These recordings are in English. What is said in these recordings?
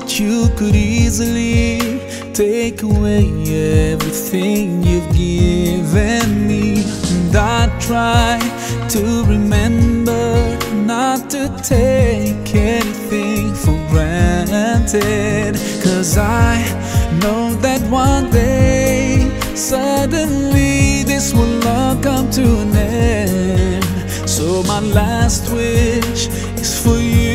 could easily take away everything you've given me. And I try to remember not to take anything for granted. Cause I know that one day, suddenly, this will all come to an end. So, my last wish is for you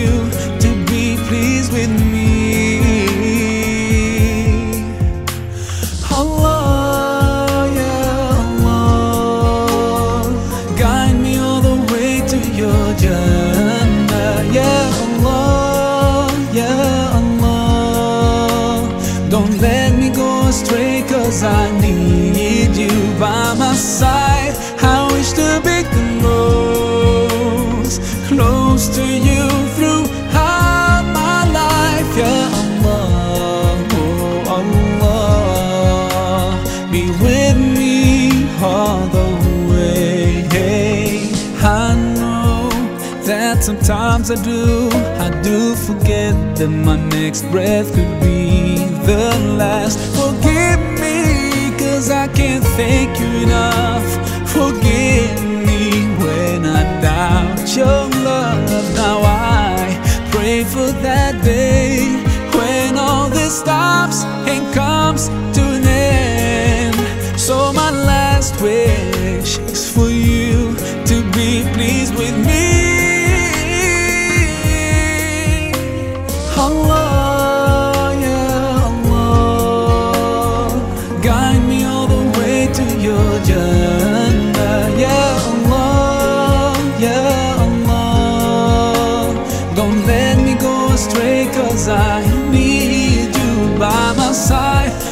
cause I need you by my side. I wish to be close, close to you throughout my life. Ya Allah, oh Allah, be with me all the way. Hey, I know that sometimes I do, I do forget that my next breath could be the last. I can't thank you enough. Forgive me when I doubt your love. Now I pray for that day when all this stops and comes to an end. So my last wish is for you to astray, cause I need you by my side.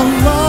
Allah,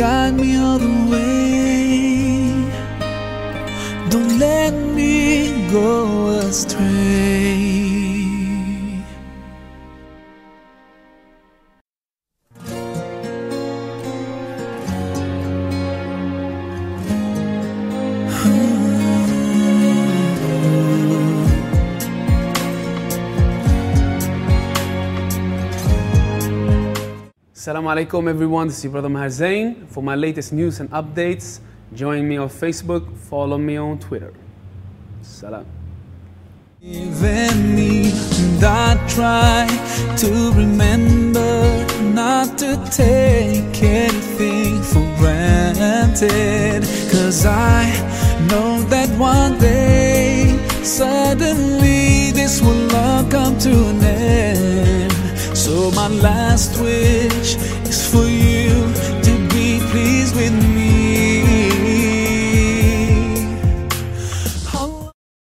Guide me all the way. Don't let me go astray. Assalamu alaikum everyone, this is brother Maher Zain. For my latest news and updates, join me on Facebook, follow me on Twitter. Salam. Even me, and I try to remember not to take anything for granted. Cause I know that one day, suddenly, this will all come to an end my last wish is for you.